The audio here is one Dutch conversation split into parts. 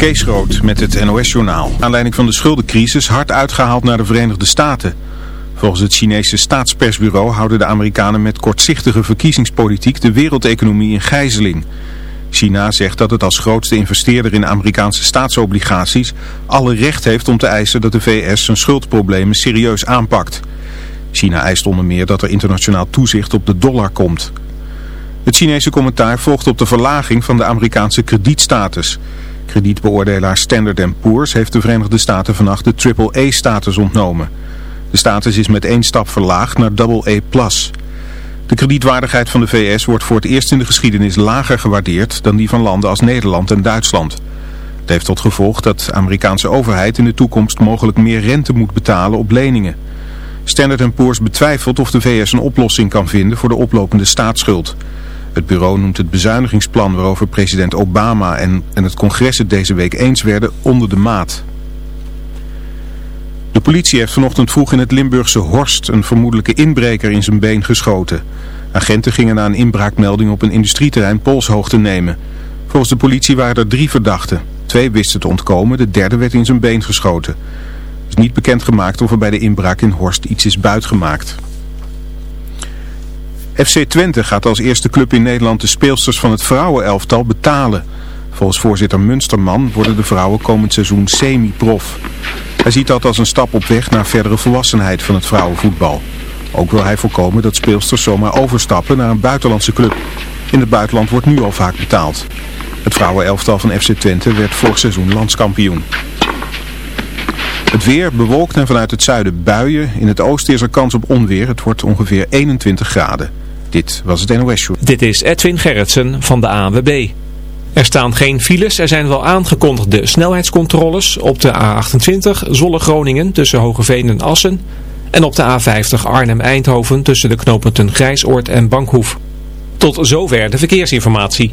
Kees Groot met het NOS-journaal. Aanleiding van de schuldencrisis hard uitgehaald naar de Verenigde Staten. Volgens het Chinese staatspersbureau houden de Amerikanen met kortzichtige verkiezingspolitiek de wereldeconomie in gijzeling. China zegt dat het als grootste investeerder in Amerikaanse staatsobligaties alle recht heeft om te eisen dat de VS zijn schuldproblemen serieus aanpakt. China eist onder meer dat er internationaal toezicht op de dollar komt. Het Chinese commentaar volgt op de verlaging van de Amerikaanse kredietstatus. Kredietbeoordelaar Standard Poor's heeft de Verenigde Staten vannacht de AAA-status ontnomen. De status is met één stap verlaagd naar AA+. De kredietwaardigheid van de VS wordt voor het eerst in de geschiedenis lager gewaardeerd dan die van landen als Nederland en Duitsland. Het heeft tot gevolg dat de Amerikaanse overheid in de toekomst mogelijk meer rente moet betalen op leningen. Standard Poor's betwijfelt of de VS een oplossing kan vinden voor de oplopende staatsschuld. Het bureau noemt het bezuinigingsplan waarover president Obama en, en het congres het deze week eens werden onder de maat. De politie heeft vanochtend vroeg in het Limburgse Horst een vermoedelijke inbreker in zijn been geschoten. Agenten gingen na een inbraakmelding op een industrieterrein polshoog te nemen. Volgens de politie waren er drie verdachten. Twee wisten te ontkomen, de derde werd in zijn been geschoten. Het is niet bekendgemaakt of er bij de inbraak in Horst iets is buitgemaakt. FC Twente gaat als eerste club in Nederland de speelsters van het vrouwenelftal betalen. Volgens voorzitter Munsterman worden de vrouwen komend seizoen semi-prof. Hij ziet dat als een stap op weg naar verdere volwassenheid van het vrouwenvoetbal. Ook wil hij voorkomen dat speelsters zomaar overstappen naar een buitenlandse club. In het buitenland wordt nu al vaak betaald. Het vrouwenelftal van FC Twente werd vorig seizoen landskampioen. Het weer bewolkt en vanuit het zuiden buien. In het oosten is er kans op onweer. Het wordt ongeveer 21 graden. Dit was het NOS. Dit is Edwin Gerritsen van de ANWB. Er staan geen files, er zijn wel aangekondigde snelheidscontroles op de A28 Zolle-Groningen tussen Hogeveen en Assen en op de A50 Arnhem-Eindhoven tussen de knooppunten Grijsoord en Bankhoef. Tot zover de verkeersinformatie.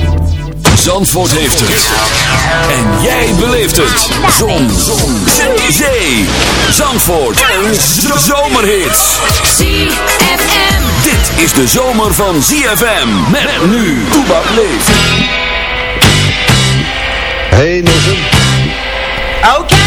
Zandvoort heeft het. En jij beleeft het. Zon. Zon. Zee. Zee. Zandvoort. Een zomerhit. ZFM. Dit is de zomer van ZFM. Met nu. Toebak leeft. Hey Nissen. Okay,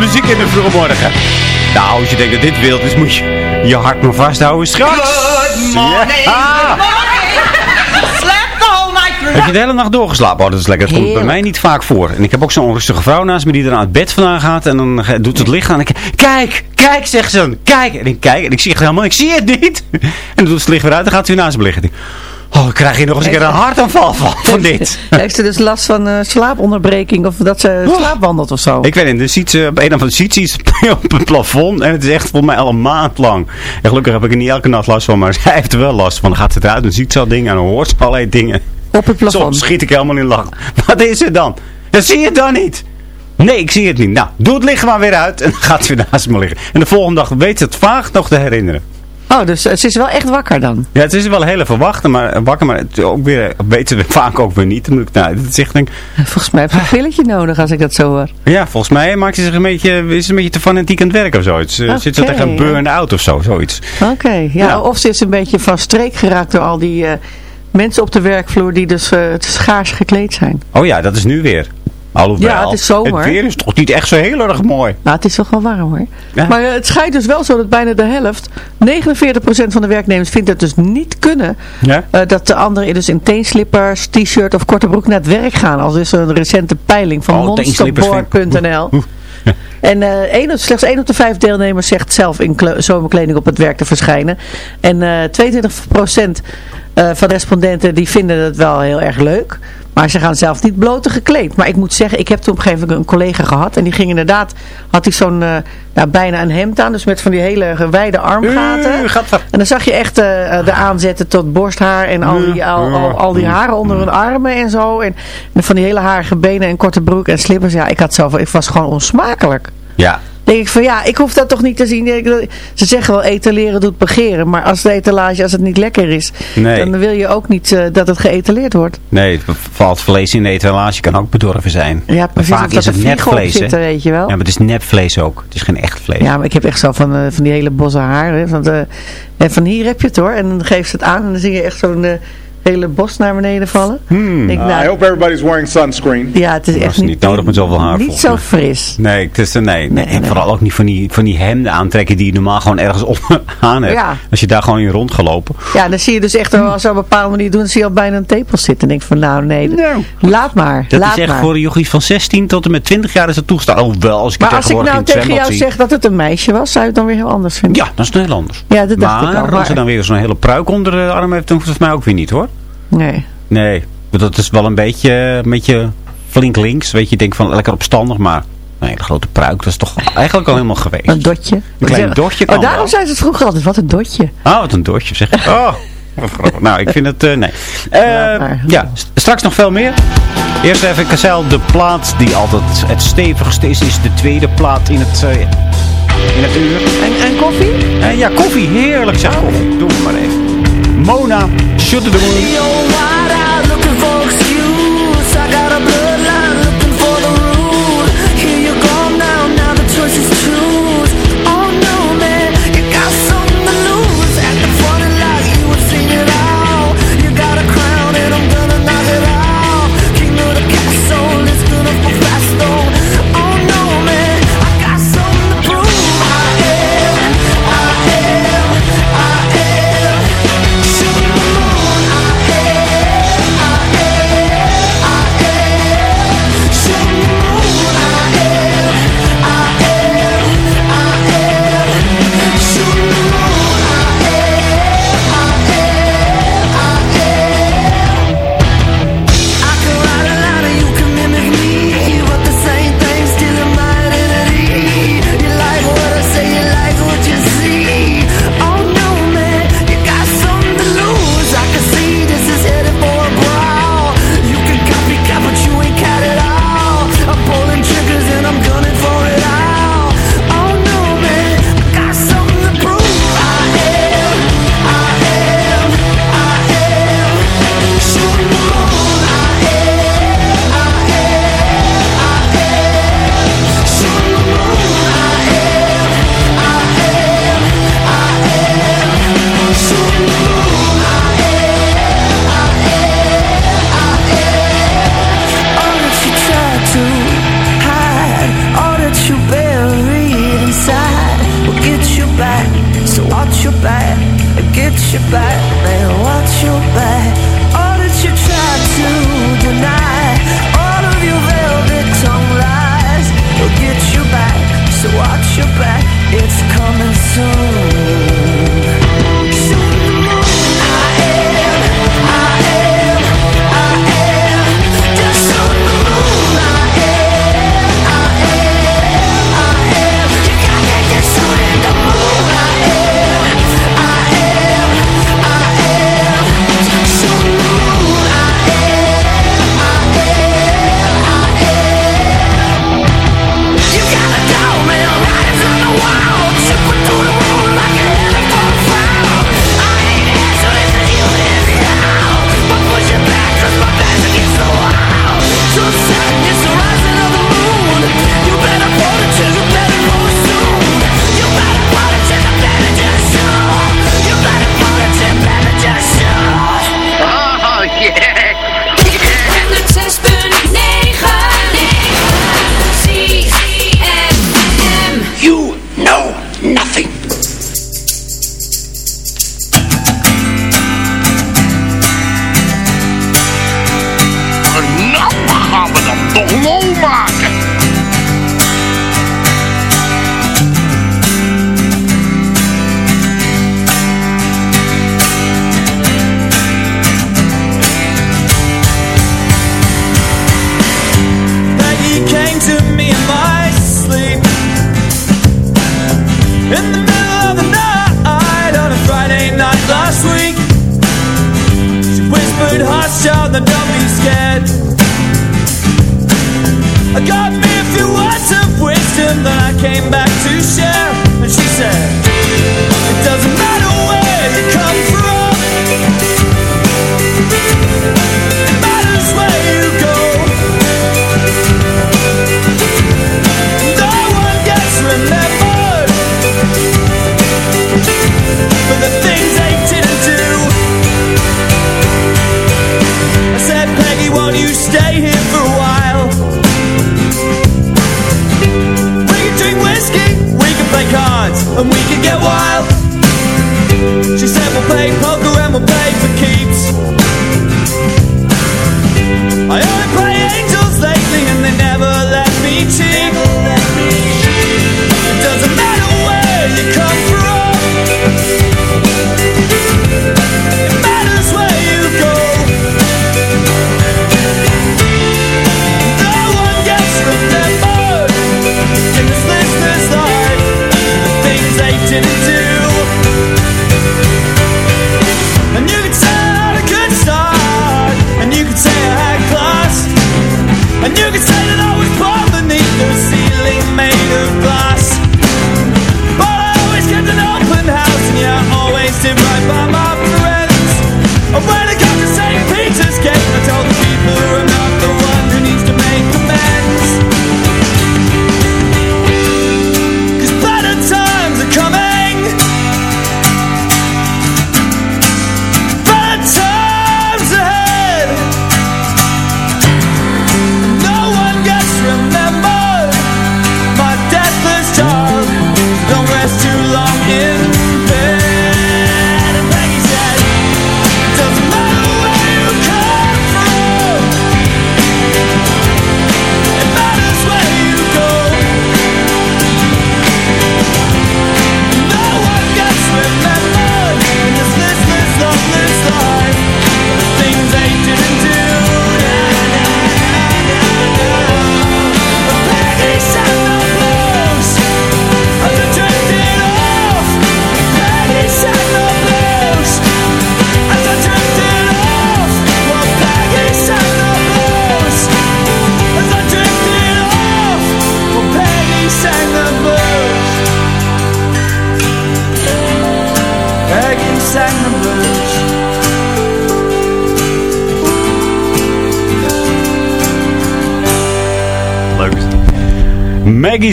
muziek in de vroege morgen. Nou, als je denkt dat dit wild is, moet je je hart maar vasthouden straks. Good morning. Ja. Slept the whole night through. Heb je de hele nacht doorgeslapen? Oh, dat is lekker. Dat komt bij mij niet vaak voor. En ik heb ook zo'n onrustige vrouw naast me die er aan het bed vandaan gaat. En dan doet het licht aan. En ik, kijk, kijk, zegt ze dan. Kijk. En ik kijk. En ik zie echt helemaal, ik zie het niet. En dan doet het licht weer uit. Dan gaat ze weer naast me liggen. Oh, krijg hier nog eens een keer een hartaanval van, van dit. Heeft ze dus last van eh, slaaponderbreking of dat ze slaapwandelt of zo? Ik weet niet, er ziet ze op een of andere ziet ze iets op het plafond en het is echt volgens mij al een maand lang. En gelukkig heb ik er niet elke nacht last van, maar zij heeft er wel last van. Dan gaat ze eruit en ziet ze al dingen en dan hoort ze allerlei dingen. Op het plafond. Soms schiet ik helemaal in lach. Wat is het dan? Dat zie je het dan niet. Nee, ik zie het niet. Nou, doe het licht maar weer uit en dan gaat ze weer naast me liggen. En de volgende dag weet ze het vaag nog te herinneren. Oh, dus eh, ze is wel echt wakker dan? Ja, het is wel heel even wachten, maar, wakker, maar het ook weer, weten we vaak ook weer niet. Moet ik, nou, dat is echt, denk, Volgens mij heb je een pilletje nodig als ik dat zo hoor. Ja, volgens mij maakt ze zich een beetje, is een beetje te fanatiek aan het werk of zoiets. Ze Zit ze tegen een burn-out of zo, zoiets. Oké, ja, Ja. Of ze is een beetje van streek geraakt door al die eh, mensen op de werkvloer die dus eh, te schaars gekleed zijn. Oh ja, dat is nu weer. Alhoewel, Ja, het is zomer. Het weer is toch niet echt zo heel erg mooi. Nou, het is toch wel warm hoor. Ja. Maar eh, het schijnt dus wel zo dat bijna de helft, 49% van de werknemers vindt het dus niet kunnen Ja? eh, dat de anderen dus in teenslippers, t-shirt of korte broek naar het werk gaan. Als is een recente peiling van Oh, monsterboard.nl. En eh, één op- slechts 1 op de 5 deelnemers zegt zelf in kle- zomerkleding op het werk te verschijnen. En eh 22% eh, van de respondenten die vinden het wel heel erg leuk. Maar ze gaan zelf niet blote gekleed. Maar ik moet zeggen, ik heb toen op een gegeven moment een collega gehad. En die ging inderdaad, had hij zo'n, eh, nou, bijna een hemd aan. Dus met van die hele wijde armgaten. En dan zag je echt eh, eh, de aanzetten tot borsthaar en al die, al, al, al die haren onder hun armen en zo. En, en van die hele harige benen en korte broek en slippers. Ja, ik had zelf, ik was gewoon onsmakelijk. Ja. Denk ik van ja, ik hoef dat toch niet te zien. Ze zeggen wel etaleren doet begeren. Maar als de etalage, als het niet lekker is, Nee. dan wil je ook niet eh, dat het geëtaleerd wordt. Nee, het valt vlees in de etalage kan ook bedorven zijn. Ja, Maar precies. vaak is het nepvlees, zitten, weet je wel. Ja, maar het is nepvlees ook. Het is geen echt vlees. Ja, maar ik heb echt zo van, eh, van die hele bosse haar. Hè, van, de, en van hier heb je het hoor. En dan geeft ze het aan en dan zie je echt zo'n eh, hele bos naar beneden vallen. Hmm. Uh, nou, I hope everybody's wearing sunscreen. ja, het is Dat echt niet, niet nodig met zoveel haar, Niet zo fris. Nee, het is, eh, nee, nee. Nee, En nee. vooral ook niet van die, van die hemden aantrekken die je normaal gewoon ergens op aan hebt. Ja. Als je daar gewoon in rondgelopen. Ja, dan zie je dus echt wel, als een bepaalde manier doen, dan zie je al bijna een tepel zitten. En denk ik van, nou nee, laat maar. Dat laat is echt maar. voor jochies van 16 tot en met 20 jaar is het toegestaan. Oh, wel, als ik Maar als ik nou tegen jou zie. zeg dat het een meisje was, zou je het dan weer heel anders vinden? Ja, dat is heel anders. Ja, dat dacht maar ik al. als Maar, ze dan weer zo'n hele pruik onder de arm heeft, dan hoeft het voor mij ook weer niet hoor. Nee. Nee, dat is wel een beetje, een beetje flink links. Weet je, je denkt van lekker opstandig, maar nee, de grote pruik, dat is toch eigenlijk al helemaal geweest. Een dotje. Een klein dotje kan Oh, daarom zei ze het vroeger altijd, wat een dotje. Oh, wat een dotje zeg. Oh, wat grappig. nou, ik vind het, eh, nee. Eh, ja, st- straks nog veel meer. Eerst even Kazel, de plaat die altijd het stevigste is, is de tweede plaat in het, eh, in het uur. En, en koffie? Ja, koffie, heerlijk zeg koffie. Doe het maar even. Mona, Shut the Moon. You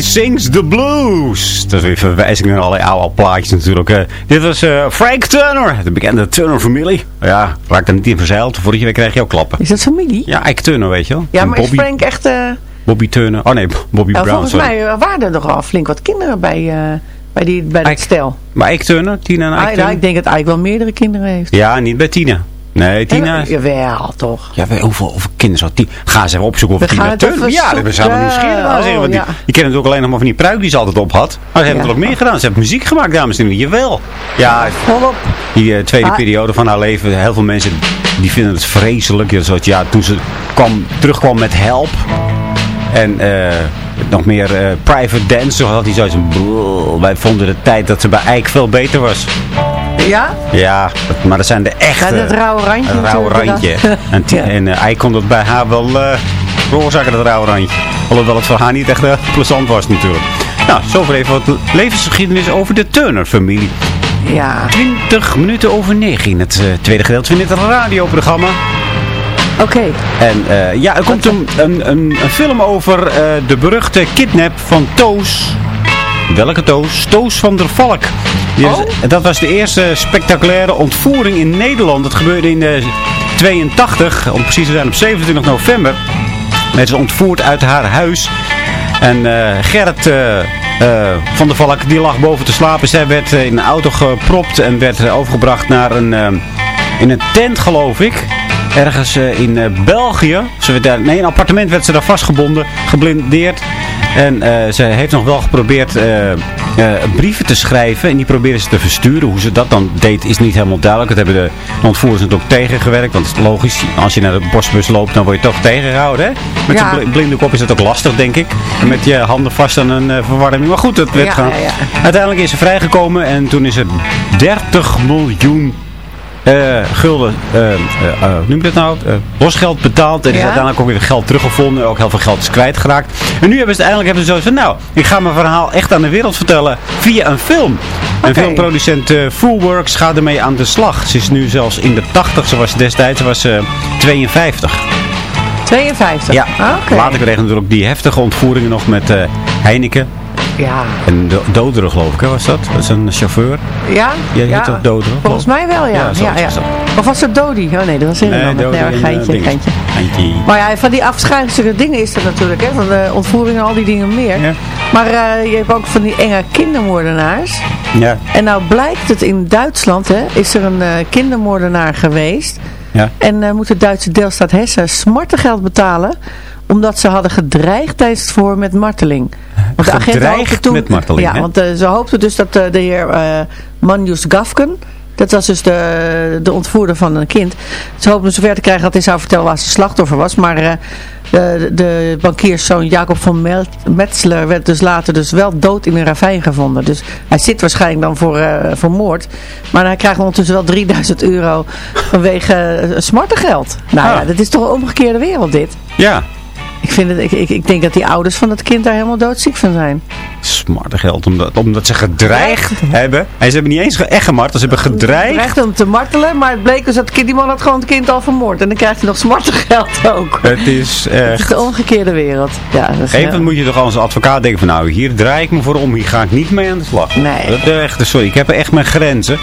Sings the Blues. Dat is weer verwijzing naar allerlei oude plaatjes natuurlijk. Dit was eh, Frank Turner, de bekende Turner-familie. Ja, raak er niet in verzeild. Vorige week kreeg je ook klappen. Is dat familie? Ja, Ike Turner, weet je wel. Ja, En maar is Frank echt... eh, Bobby Turner. Oh nee, Bobby Brown. volgens sorry. mij eh, waren er nog al flink wat kinderen bij, bij, die, bij dat Ike. stel. Maar Ike Turner, Tina en Ike Ah, Turner? ik denk dat Ike wel meerdere kinderen heeft. Ja, niet bij Tina. Nee, Tina... Jawel, toch. Ja, hoeveel, hoeveel kinderen zou Tina... Ga ze even opzoeken of We Tina het Turner... Ja, we zijn wel nieuwsgierig naar zeggen. Want Oh, ja. die kennen natuurlijk alleen nog maar van die pruik die ze altijd op had. Maar ze hebben er nog meer gedaan. Ze heeft muziek gemaakt, dames en heren. Jawel. Ja, Volop. die eh, tweede Ah. periode van haar leven. Heel veel mensen die vinden het vreselijk. Ja, zoals, ja, toen ze kwam, terugkwam met Help. En eh, nog meer eh, Private Dance. Zo had hij zoiets van... Wij vonden de tijd dat ze bij Eik veel beter was. Ja? Ja, maar dat zijn de echte... Ja, dat rauwe randje Een rauwe randje. En, Ja. en eh, hij kon dat bij haar wel eh veroorzaken, dat rauwe randje. Alhoewel het voor haar niet echt eh, plezant was natuurlijk. Nou, zover even wat levensgeschiedenis over de Turner-familie. Ja. 20 minuten over 9 in het tweede gedeelte van dit radioprogramma. Oké. En ja, er komt een, een, een, film over de beruchte kidnap van Toos. Welke Toos? Toos van der Valk. Oh. Dat was de eerste spectaculaire ontvoering in Nederland. Dat gebeurde in eh, 82, om precies te zijn op 27 november. Werd ze ontvoerd uit haar huis. En eh, Gerrit eh, eh, van der Valk die lag boven te slapen. Zij werd eh, in een auto gepropt en werd eh, overgebracht naar een, eh, in een tent geloof ik. Ergens eh, in eh, België. Ze werd daar, nee, in een appartement werd ze daar vastgebonden, geblindeerd. En eh, ze heeft nog wel geprobeerd eh, eh, brieven te schrijven. En die probeerde ze te versturen. Hoe ze dat dan deed is niet helemaal duidelijk. Dat hebben de ontvoerders natuurlijk tegengewerkt. Want het is logisch. Als je naar de postbus loopt, dan word je toch tegengehouden. Hè? Met Ja. zo'n bl- blinde kop is dat ook lastig, denk ik. En met je handen vast aan een verwarming. Maar goed, dat werd Ja, gaan. ja. Uiteindelijk is ze vrijgekomen. En toen is er 30 miljoen gulden, eh, eh, eh, hoe noem je dat nou? Eh, losgeld betaald. En is Ja. uiteindelijk ook weer geld teruggevonden. Ook heel veel geld is kwijtgeraakt. En nu hebben ze het eindelijk hebben ze zo van, nou, ik ga mijn verhaal echt aan de wereld vertellen via een film. En filmproducent eh Fullworks gaat ermee aan de slag. Ze is nu zelfs in de 80, ze was destijds, ze was eh 52. 52? Ja, Ah, Oké. later kregen natuurlijk die heftige ontvoeringen nog met eh, Heineken. Ja. En Do- Doderen geloof ik, hè, was dat? Dat is een chauffeur. Ja? Jij ja. toch Doderen? Volgens mij wel, ja. Ja, ja, ja. dat. Of was het Dodi? Oh nee, dat was helemaal nee, Doderen nee, en, geintje, geintje. Geintje. Maar ja, van die afschuivende dingen is er natuurlijk, hè. Van de ontvoering en al die dingen meer. Ja. Maar eh, je hebt ook van die enge kindermoordenaars. Ja. En nou blijkt het in Duitsland, hè, is er een eh, kindermoordenaar geweest. Ja. En eh, moet de Duitse deelstaat Hessen smartengeld betalen omdat ze hadden gedreigd tijdens het verhoor met marteling. Want de agenten Gedreigd hoopten toen, met marteling, Ja, hè? want eh, ze hoopten dus dat eh, de heer eh Manjus Gafken, dat was dus de, de ontvoerder van een kind, ze hoopten zover te krijgen dat hij zou vertellen waar zijn slachtoffer was. Maar de, de bankierszoon Jacob van Metzler werd dus later dus wel dood in een ravijn gevonden. Dus hij zit waarschijnlijk dan voor, voor moord. Maar hij krijgt ondertussen wel 3000 euro vanwege uh, smartengeld. Nou ja, Ah. dat is toch een omgekeerde wereld dit. Ja. Ik, vind het, ik, ik, ik denk dat die ouders van het kind daar helemaal doodziek van zijn. Smarte geld, omdat, omdat ze gedreigd hebben. En ze hebben niet eens echt gemarteld, ze hebben gedreigd. Dreigde hem te martelen, maar het bleek dus dat het die man had gewoon het kind al vermoord. En dan krijgt hij nog smartengeld ook. Het is Het echt... is de omgekeerde wereld. Ja, dat is, Even moet je toch als advocaat denken van nou, hier draai ik me voor om, hier ga ik niet mee aan de slag. Nee. Dat, eh, echt, sorry, ik heb echt mijn grenzen.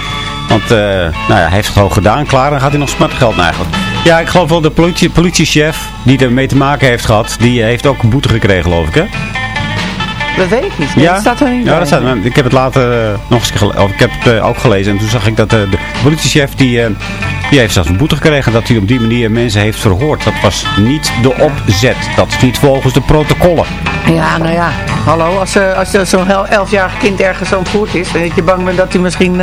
Want eh, nou ja, hij heeft het gewoon gedaan, klaar, dan gaat hij nog smart geld eigenlijk. Ja, ik geloof wel de politie, politiechef die ermee te maken heeft gehad, die heeft ook een boete gekregen geloof ik hè? Dat weet ik niet. Nee, dat staat er niet ja, dat staat, ik heb het later eh, nog eens gele- of ik heb het eh, ook gelezen en toen zag ik dat eh, de politiechef die, die heeft zelfs een boete gekregen dat hij op die manier mensen heeft verhoord. Dat was niet de opzet, dat is niet volgens de protocollen. Ja, nou ja. Hallo, als, als zo'n elfjarig kind ergens ontvoerd is, en dat je bang bent dat hij misschien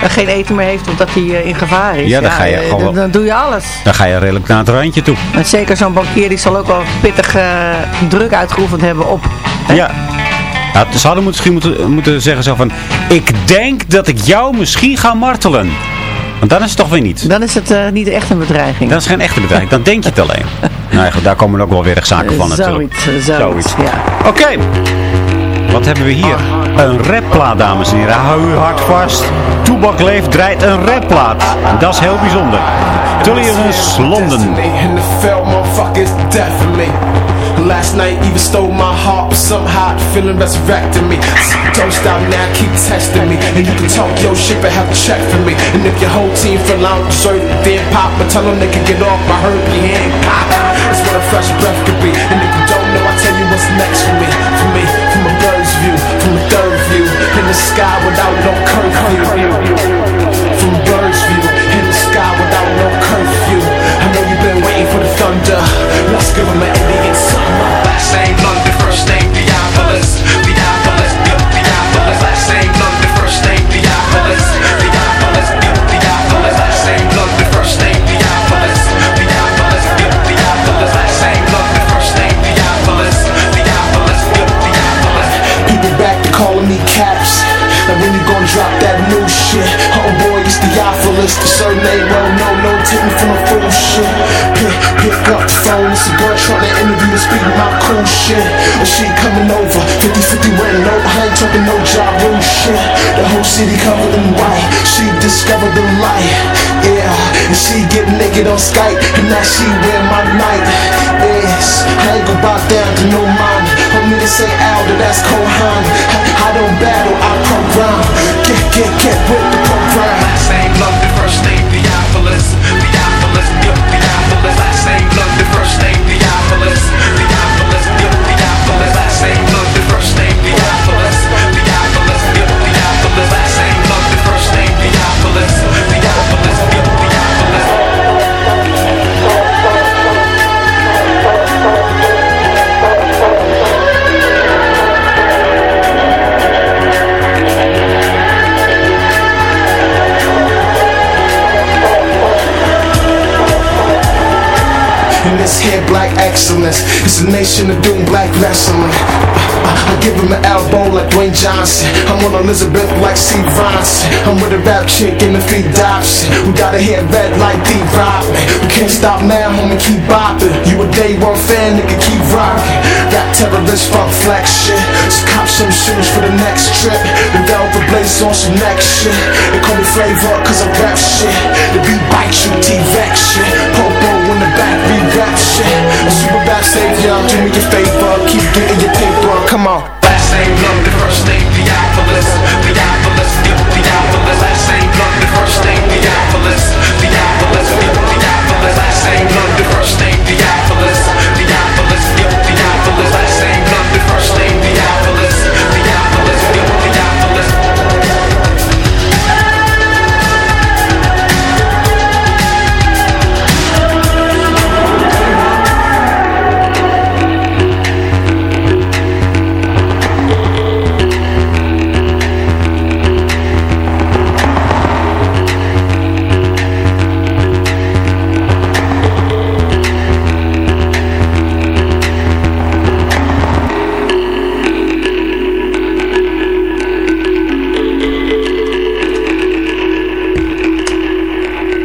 geen eten meer heeft of dat hij eh, in gevaar is. Ja, dan ga je gewoon- dan, dan doe je alles. Dan ga je redelijk naar het randje toe. En zeker zo'n bankier die zal ook wel pittig eh, druk uitgeoefend hebben op... hè? Ja. Ja, ze hadden misschien moeten, moeten zeggen zo van... Ik denk dat ik jou misschien ga martelen. Want dan is het toch weer niet. Dan is het eh, niet echt een bedreiging. Dat is geen echte bedreiging. Dan denk je het alleen. Nou ja, goed, daar komen ook wel weer rechtszaken van natuurlijk. Zoiets, zoiets, ja. Oké. Wat hebben we hier? Een rapplaat, dames en heren. Hou uw hart vast. Toebak leeft draait een rapplaat. Dat is heel bijzonder. Tullius Londen. In the felt motherfuckers death for me. Last night even stole my heart, but somehow feeling resurrected me. Don't stop now, keep testing me. And you can talk your shit, but have a check for me. And if your whole team feel deserve it, then pop. But tell them they can get off, I heard hand pop. That's what a fresh breath could be. And if you don't know, I tell you what's next for me. For me, view. In the sky without no curfew. From bird's view, in the sky without no curfew. I know you've been waiting for the thunder. Let's give them an Indian summer. Last name London, first name Theophilus. Theophilus, Theophilus. Last name London, first name Theophilus. Theophilus, Theophilus. The surname, well, no, no, me from a fool shit. Pick, pick up the phone, it's a girl trying to interview to speak my cool shit. Oh, and she coming over, 50-50 wearing no, I ain't talking no job rule shit. The whole city covered in white. She discovered the light, yeah. And she get naked on Skype, and now she wear my night. Yes, I ain't gon' bow down to no man. Homie, this ain't Aldo, that's Kohan. I, I don't battle, I program. Get, get, get with excellence, it's a nation of doing black wrestling. I, give him an elbow like Dwayne Johnson. I'm on Elizabeth like Steve Ronson. I'm with a rap chick in the feet Dobson. We got a hair red like D Rodman. We can't stop now, homie, keep bopping. You a day one fan, nigga, keep rocking. Rap terrorist, fuck flex shit. So cop some shoes for the next trip. The Velvet Blaze on some next shit. They call me Flavor cause I rap shit. The beat bite you, T-Vex shit. Back, we rap shit. A super rap savior, do me a favor. Keep getting your paper, come on. Last name London, first name Theophilus. Theophilus, Theophilus. Last name London, first name. Theophilus,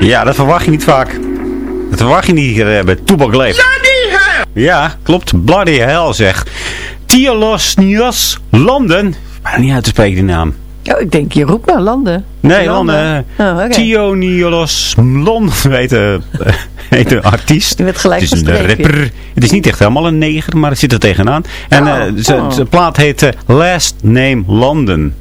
Ja, dat verwacht je niet vaak. Dat verwacht je niet hier eh, bij Toebak Leef. Ja, klopt. Bloody hell zeg. Tiolos Nios Landen. Bijna niet uit te spreken die naam. Oh, ik denk, je roept maar landen. Nee, Landen. Oh, oké. Tioniolos London heet de, heet de artiest. Die werd gelijk Het is een rapper. Het is niet echt helemaal een neger, maar het zit er tegenaan. En Oh, eh, zijn oh. zijn plaat heet eh, Last Name London.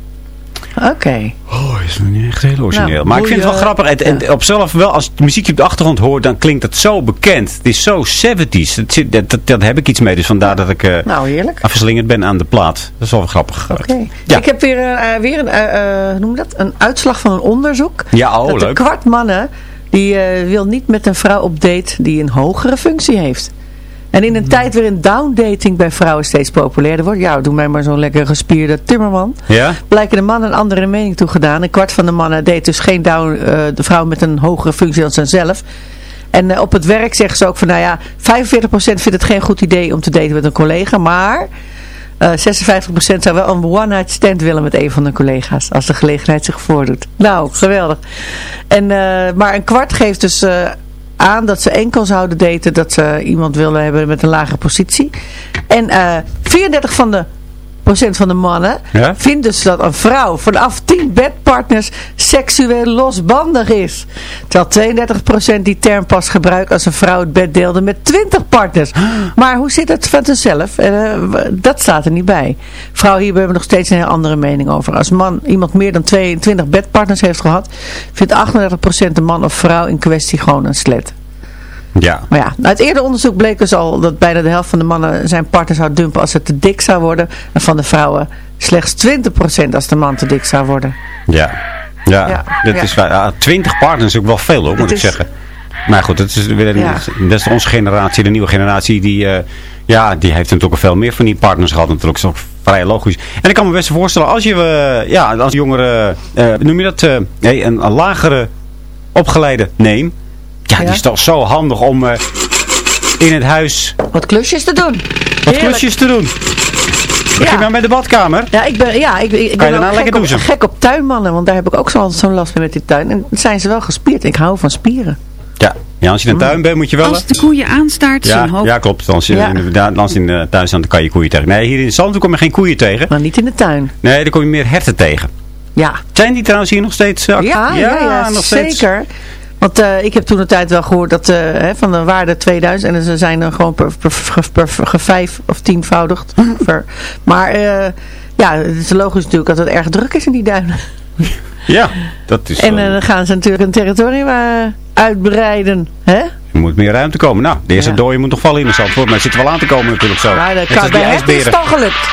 Oké. Oh, is niet echt heel origineel. Nou, maar ik vind het wel grappig. En, en op zelf wel, als de muziek op de achtergrond hoort, dan klinkt het zo bekend. Het is zo 70s. Het zit, dat, dat, daar heb ik iets mee. Dus vandaar dat ik eh Nou, heerlijk. afgeslingerd ben aan de plaat. Dat is wel grappig. Oké. Ja. Ik heb weer, eh, weer een, noem je dat? een uitslag van een onderzoek. Ja, oh, dat leuk. een kwart mannen die wil niet met een vrouw op date die een hogere functie heeft. En in een tijd waarin downdating bij vrouwen steeds populairder wordt. Ja, doe mij maar zo'n lekker gespierde timmerman. Ja? Blijken de mannen een andere mening toegedaan. Een kwart van de mannen deed dus geen down, eh, de vrouw met een hogere functie dan zijzelf. En eh, op het werk zeggen ze ook van, nou ja, 45% vindt het geen goed idee om te daten met een collega. Maar eh 56% zou wel een one-night stand willen met een van de collega's. Als de gelegenheid zich voordoet. Nou, geweldig. En, eh, maar een kwart geeft dus eh, aan dat ze enkel zouden daten dat ze iemand willen hebben met een lage positie. En eh 34 van de van de mannen Ja? vindt dus dat een vrouw vanaf 10 bedpartners seksueel losbandig is. Terwijl 32% die term pas gebruikt als een vrouw het bed deelde met 20 partners. Maar hoe zit het van zichzelf? Eh, dat staat er niet bij. Vrouwen hier hebben nog steeds een heel andere mening over. Als man iemand meer dan 22 bedpartners heeft gehad, vindt 38% de man of vrouw in kwestie gewoon een slet. Ja. Maar ja, uit eerder onderzoek bleek dus al dat bijna de helft van de mannen zijn partner zou dumpen als het te dik zou worden. En van de vrouwen slechts 20% als de man te dik zou worden. Ja. Ja, Ja, is ja, 20 partners is ook wel veel hoor, moet ik is- zeggen. Maar goed, dat is, weer, Ja. dat is onze generatie, de nieuwe generatie, die, eh, ja, die heeft natuurlijk ook veel meer van die partners gehad natuurlijk. Dat is ook vrij logisch. En ik kan me best voorstellen, als je, eh, ja, als jongere, eh, noem je dat, nee, een, een lagere opgeleide neem. Ja, Ja. die is toch zo handig om eh, in het huis Wat klusjes te doen. wat Heerlijk. klusjes te doen. Begin Ja. maar met de badkamer. Ja, ik ben, ja, ik, ik je ben ook gek op, douchen? gek op tuinmannen, want daar heb ik ook zo, zo'n last mee met die tuin. En zijn ze wel gespierd. Ik hou van spieren. Ja. ja, als je in de tuin bent moet je wel... Als de koeien aanstaart, Ja, hoop. ja, klopt. Als je Ja. inderdaad, als je in de tuin staat, dan kan je koeien tegen. Nee, hier in Zandvoort kom je geen koeien tegen. Maar niet in de tuin. Nee, dan kom je meer herten tegen. Ja, Zijn die trouwens hier nog steeds eh, actief? ja, ja, ja, nog steeds. Want eh, ik heb toen de tijd wel gehoord dat eh, hè, van de waarde 2000 en ze zijn er gewoon per, per, per, per, gevijf of tienvoudigd. ver. Maar eh, ja, het is logisch natuurlijk dat het erg druk is in die duinen. Ja, dat is En dan gaan ze natuurlijk een territorium uitbreiden. Hè? Er moet meer ruimte komen. Nou, de eerste Ja. dooie moet nog vallen in de Zandvoort. Maar het zit wel aan te komen natuurlijk zo. Maar dat kan, bij het is het al gelukt.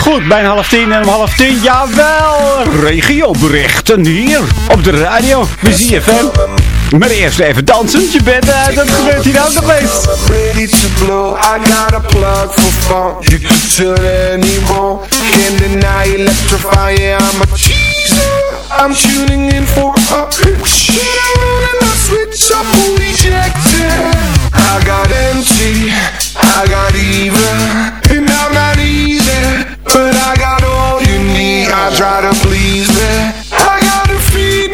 Goed, bijna half tien en om half tien, jawel, regioberichten hier op de radio, bij ZFM. Maar eerst even dansen, je bent uit, dat gebeurt hier ook nog eens. ready to blow. I got a plug for funk. You can it anymore. Can't deny electrify. Yeah, I'm a cheeser. I'm tuning in for a shooter and I switch up who ejected. I got empty. I got even. And I'm not. But I got all you need. I try to please me. I gotta feed.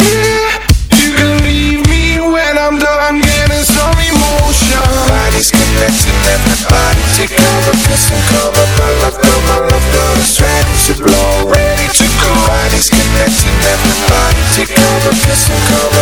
You can leave me when I'm done getting some emotion. Bodies connecting, everybody take over, kiss and cover. My love, girl, my love, blow, ready to go. Bodies connecting, everybody take kiss and cover.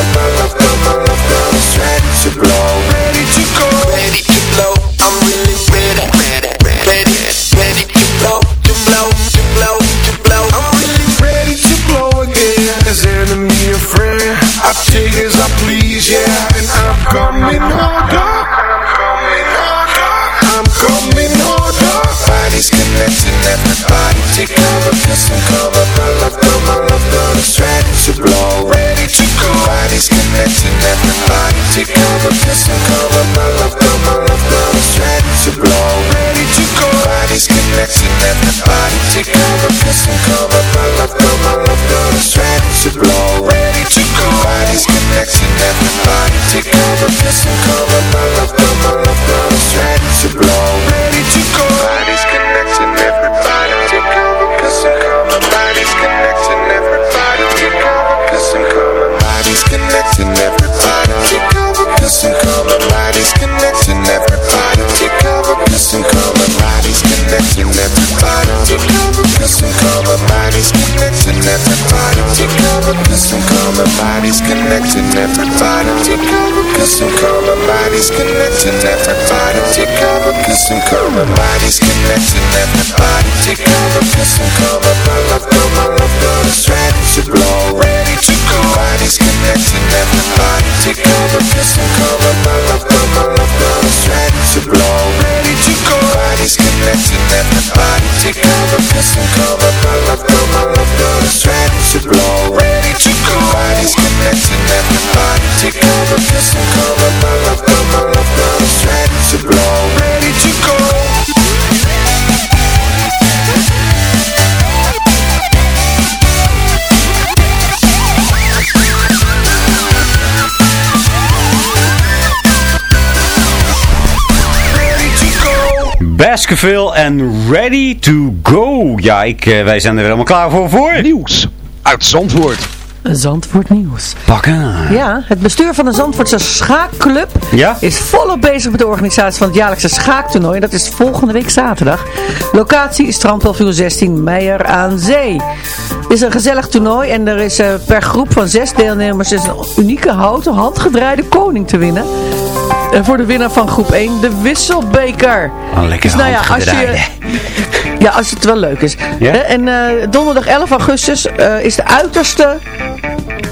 Together. Kissing color bodies connecting everybody together. Kissing color, my love, girl, my love, girl is ready to blow, ready to go. Bodies connecting everybody together. Kissing color, my love, girl, my love, girl is ready to blow, ready to go. Bodies connecting everybody together. Kissing color, my love, girl, my love, girl is ready to blow, ready to go. Bodies connecting everybody together. Kissing color, my Baskerville en Ready to Go. Ja, ik, eh, wij zijn er helemaal klaar voor. voor. Nieuws uit Zandvoort. Zandvoort Nieuws. Pakken. Ja, het bestuur van de Zandvoortse Schaakclub Ja? is volop bezig met de organisatie van het jaarlijkse schaaktoernooi. En dat is volgende week zaterdag. Locatie is strandpavioen 16 Meijer aan Zee. Het is een gezellig toernooi en er is eh, per groep van zes deelnemers is een unieke houten handgedraaide koning te winnen. En voor de winnaar van groep 1 de wisselbeker. Een lekker Dus nou ja, als je, ja, als het wel leuk is. Ja? En eh, donderdag 11 augustus eh, is de uiterste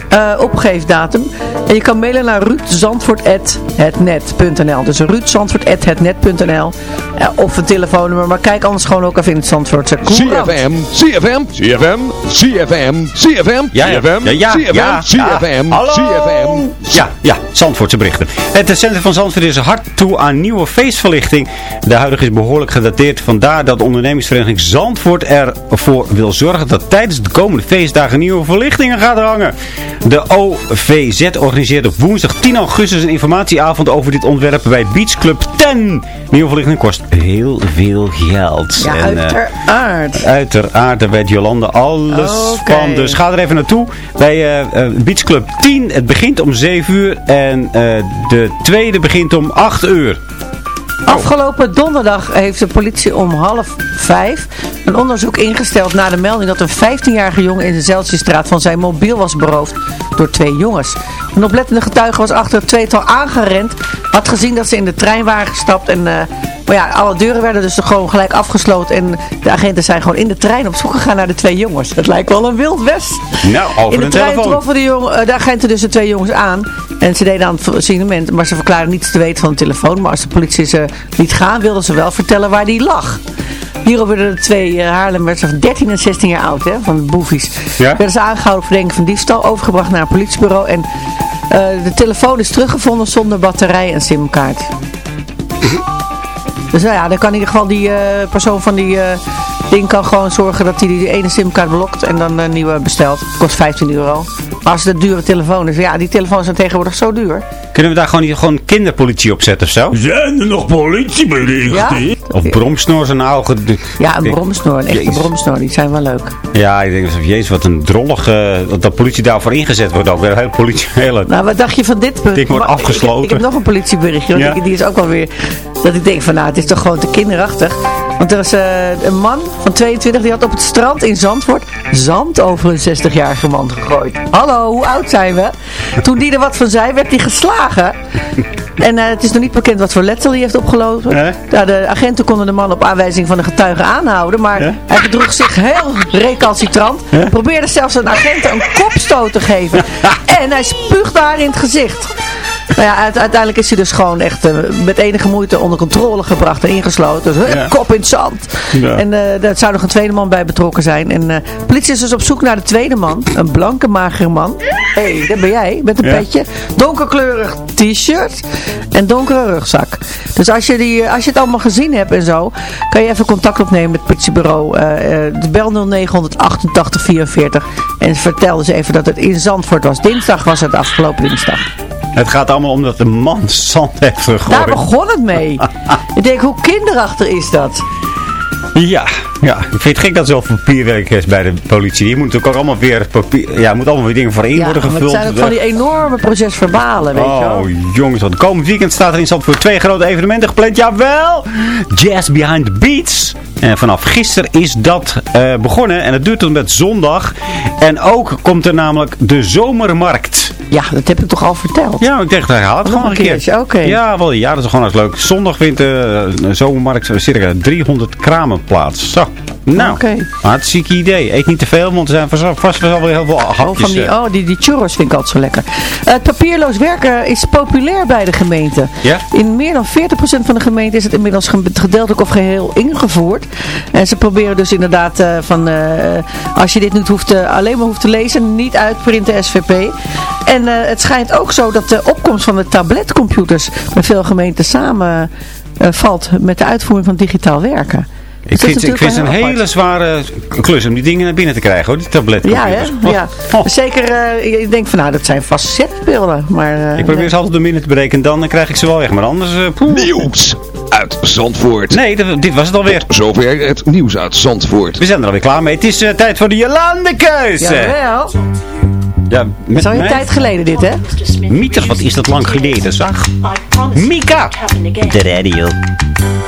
eh, opgeefdatum. En je kan mailen naar ruutzandvoort.hetnet.nl Dus ruutzandvoort.hetnet.nl eh, Of een telefoonnummer, maar kijk anders gewoon ook even in het Zandvoortse Courant. CFM, CFM, CFM, CFM, CFM, Ja, ja, CFM, ja, ja, CFM, ja, CFM. CFM. Ja, ja, Zandvoortse berichten. Het centrum van Zandvoort is hard toe aan nieuwe feestverlichting. De huidige is behoorlijk gedateerd. Vandaar dat de ondernemingsvereniging Zandvoort ervoor wil zorgen dat tijdens de komende feestdagen nieuwe verlichtingen gaat hangen. De OVZ organiseert op woensdag 10 augustus een informatieavond over dit ontwerp bij Beach Club 10. Nieuwe verlichting kost heel veel geld. Ja, En, eh, uiteraard. Uiteraard, daar weet Jolande alles Oké. van. Dus ga er even naartoe bij eh, Beach Club 10. Het begint om 7 uur en de tweede begint om 8 uur. Afgelopen donderdag heeft de politie om half vijf een onderzoek ingesteld na de melding dat een 15-jarige jongen in de Zeltjestraat van zijn mobiel was beroofd door twee jongens. Een oplettende getuige was achter het tweetal aangerend, had gezien dat ze in de trein waren gestapt en... eh, maar ja, alle deuren werden dus gewoon gelijk afgesloten en de agenten zijn gewoon in de trein op zoek gegaan naar de twee jongens. Het lijkt wel een wild west. Nou, over In de trein telefoon. troffen de, jong, eh, de agenten dus de twee jongens aan. En ze deden aan het signalement, maar ze verklaarden niets te weten van de telefoon. Maar als de politie ze liet gaan, wilden ze wel vertellen waar die lag. Hierop werden de twee uh, Haarlemmers van 13 en 16 jaar oud, hè, van de boevies. Ja? Werden ze aangehouden op verdenking van diefstal, overgebracht naar een politiebureau. En eh, de telefoon is teruggevonden zonder batterij en simkaart. Dus nou ja, dan kan in ieder geval die eh, persoon van die eh, ding kan gewoon zorgen dat hij die ene simkaart blokt en dan een nieuwe bestelt. Kost 15 euro. Maar als het een dure telefoon is, ja, die telefoons zijn tegenwoordig zo duur. Kunnen we daar gewoon, niet- gewoon kinderpolitie op zetten of zo? Zijn er nog politieberichten? Ja? Of bromsnoors en ogen. Ja, een bromsnoor, een echte Jezus. bromsnoor, die zijn wel leuk. Ja, ik denk, dat- jezus, wat een drollige... Dat de politie daarvoor ingezet wordt ook. Weer hele politie... Hele, Nou, wat dacht je van dit? Ding wordt ik- afgesloten. Ik, heb nog een politieberichtje, Ja? ik- die is ook wel weer... Dat ik denk van, nou, het is toch gewoon te kinderachtig. Want er is eh, een man van 22, die had op het strand in Zandvoort zand over een 60-jarige man gegooid. Hallo, hoe oud zijn we? Toen die er wat van zei, werd hij geslagen. En eh, het is nog niet bekend wat voor letsel hij heeft opgelopen. Ja, de agenten konden de man op aanwijzing van de getuige aanhouden. Maar hij gedroeg zich heel recalcitrant. Probeerde zelfs een agent een kopstoot te geven. en hij spuugde haar in het gezicht. Nou ja, uite- uiteindelijk is hij dus gewoon echt eh, met enige moeite onder controle gebracht en ingesloten. Dus, Ja. kop in het zand. Ja. En eh daar zou nog een tweede man bij betrokken zijn. En de politie is dus op zoek naar de tweede man. Een blanke, magere man. Hé, hey, dat ben jij, met een Ja. petje. Donkerkleurig t-shirt en donkere rugzak. Dus als je, die, als je het allemaal gezien hebt en zo, kan je even contact opnemen met het politiebureau. de bel 0988 44 en vertel dus even dat het in Zandvoort was. Dinsdag was het afgelopen dinsdag. Het gaat allemaal om dat de man zand heeft gegooid. Daar begon het mee. ik denk, hoe kinderachtig is dat? Ja, Ja, ik vind het gek dat zoveel papierwerk is bij de politie. Je moet natuurlijk ook allemaal weer papier, ja, moet allemaal weer dingen voor in Ja, worden gevuld. het zijn ook van die enorme procesverbalen, weet je wel. Oh jongens, wat komend weekend staat er in Zandvoort twee grote evenementen gepland. Jawel! Jazz Behind the Beats. En vanaf gisteren is dat eh, begonnen en het duurt tot en met zondag. En ook komt er namelijk de zomermarkt. Ja, dat heb ik toch al verteld. Ja, ik dacht, herhaal het gewoon een keer. oké. Ja, wel, ja, dat is gewoon eens leuk. Zondag vindt de eh, zomermarkt circa 300 kramen plaats. Zo. Nou, Oké. hartstikke idee. Eet niet te veel, want er zijn vast, vast wel weer heel veel hapjes. Oh, van die, eh. oh die, die churros vind ik altijd zo lekker. Het papierloos werken is populair bij de gemeente. Ja? In meer dan 40% van de gemeente is het inmiddels ge- gedeeltelijk of geheel ingevoerd. En ze proberen dus inderdaad eh, van, eh, als je dit niet hoeft alleen maar hoeft te lezen, niet uitprinten SVP. En het schijnt ook zo dat de opkomst van de tabletcomputers bij veel gemeenten samen valt met de uitvoering van digitaal werken. Ik vind, ik vind het een hele zware klus om die dingen naar binnen te krijgen, hoor, die tabletcomputers. Ja, hè? Ja. Zeker, eh, ik denk van nou, dat zijn vast zetbeelden. Maar, eh, Ik probeer ze altijd door binnen te berekenen, dan krijg ik ze wel weg. Maar anders... eh. Nieuws uit Zandvoort. Nee, dit, dit was het alweer. Zover het nieuws uit Zandvoort. We zijn er alweer klaar mee. Het is tijd voor de Jolande-keuze. Jawel. Ja, met Dat is al een tijd geleden dit, hè? Mietig, wat is dat lang geleden, zag. Mika, de radio.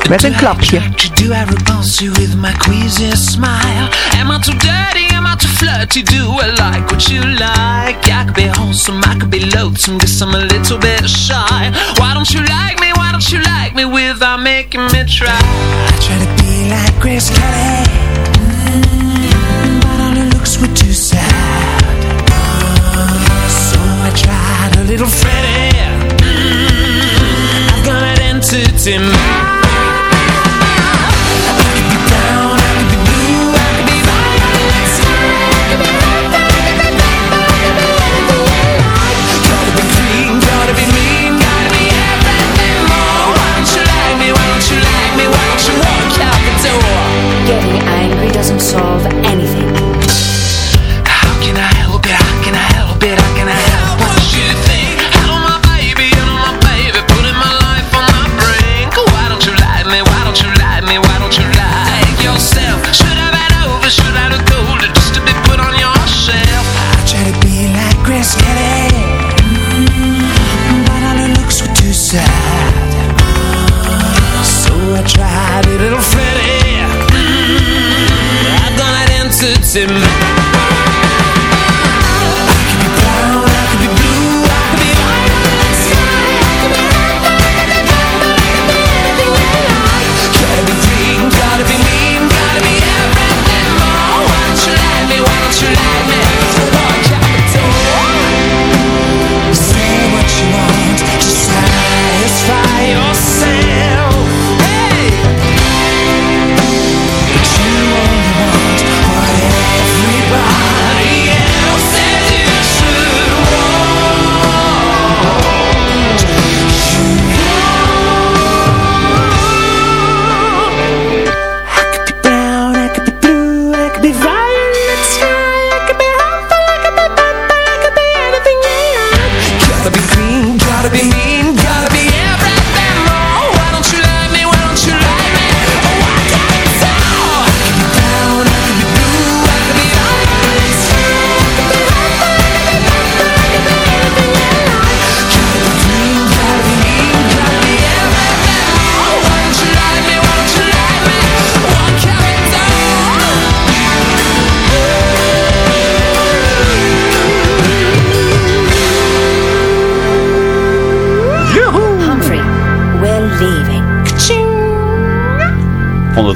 Met een klapje. Do I repulse you with my queasy smile? Am I too dirty? Am I too flirty? Do I like what you like? I could be wholesome, I could be loathsome, guess I'm a little bit shy. Why don't you like me? Why don't you like me without making me try? I try to be like Grace Kelly, mm, but all her looks were too sad. So I tried a little Freddie wanted him Sim.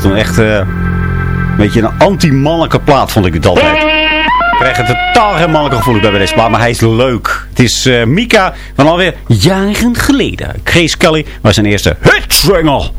Het toen echt eh, een beetje een anti-mannelijke plaat, vond ik het altijd. Ik krijg een totaal geen mannelijke gevoel bij deze plaat, maar hij is leuk. Het is eh, Mika van alweer jaren geleden. Grace Kelly was zijn eerste hitstringer.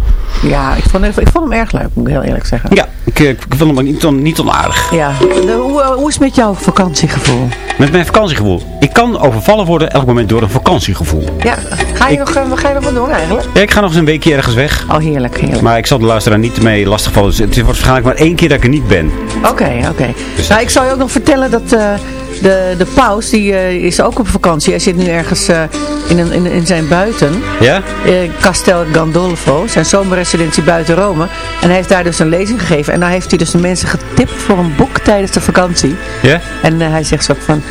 Ja, ik vond, ik vond hem erg leuk, moet ik heel eerlijk zeggen. Ja, ik, eh, ik vond hem ook niet, on- niet onaardig. Ja, de- hoe, eh, hoe is het met jouw vakantiegevoel? Met mijn vakantiegevoel. Ik kan overvallen worden elk moment door een vakantiegevoel. Ja, ga je, nog, eh, wat ga je nog wat doen eigenlijk? Ja, ik ga nog eens een weekje ergens weg. Oh, heerlijk, heerlijk. Maar ik zal de luisteraar niet mee lastigvallen. Dus het wordt waarschijnlijk maar één keer dat ik er niet ben. Oké, oké. Dus Nou, ik zal je ook nog vertellen dat... eh, de, de paus die eh, is ook op vakantie. Hij zit nu ergens eh, in, een, in, in zijn buiten. Ja? Eh, Castel Gandolfo, zijn zomerresidentie buiten Rome. En hij heeft daar dus een lezing gegeven. En daar heeft hij dus de mensen getipt voor een boek tijdens de vakantie. Ja? En hij zegt zo van,